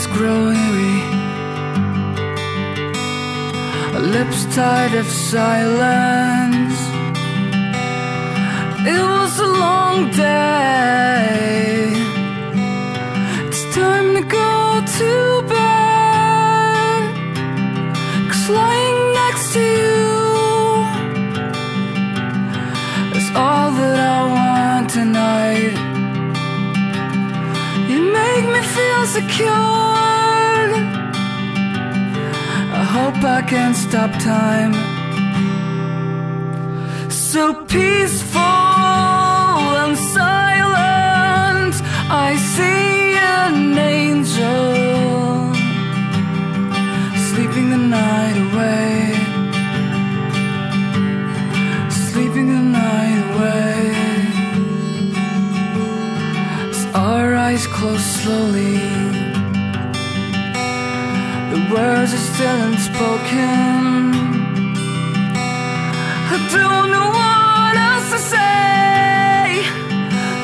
eyes grow weary Lips tied of silence. It was a long day. It's time to go to bed. Cause lying next to you Is all that I want tonight. You hope I can stop time. So peaceful and silent I see an angel Sleeping the night away. Sleeping the night away. As our eyes close slowly The words are still unspoken. I don't know what else to say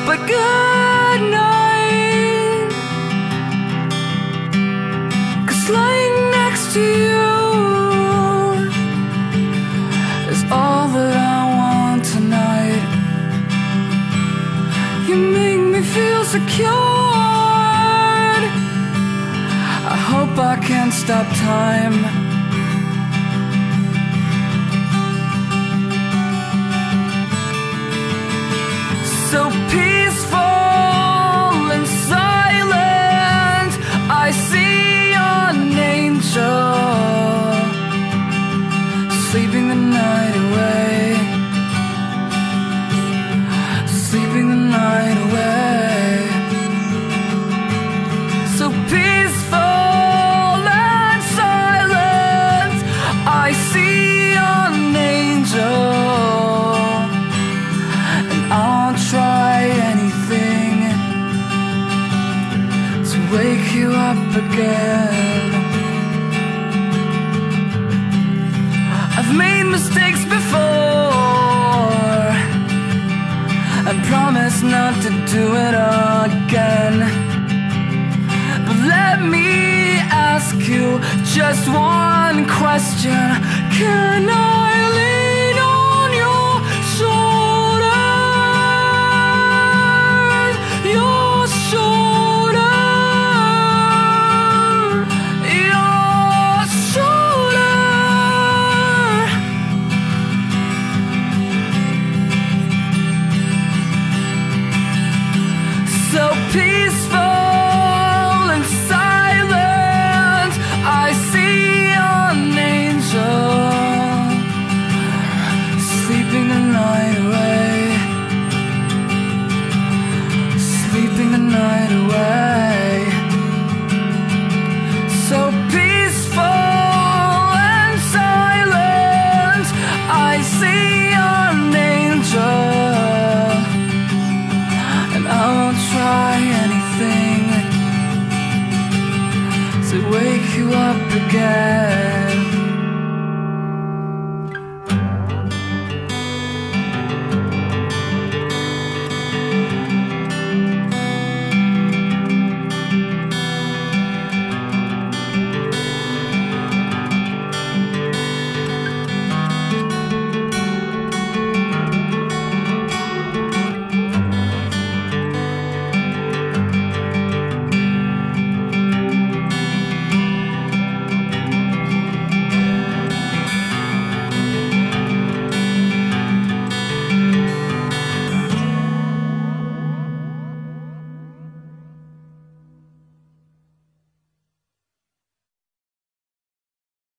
But good night. Cause lying next to you Is all that I want tonight. You make me feel secured I hope I can stop time again. I've made mistakes before and promised not to do it again. But let me ask you just one question Can I up again.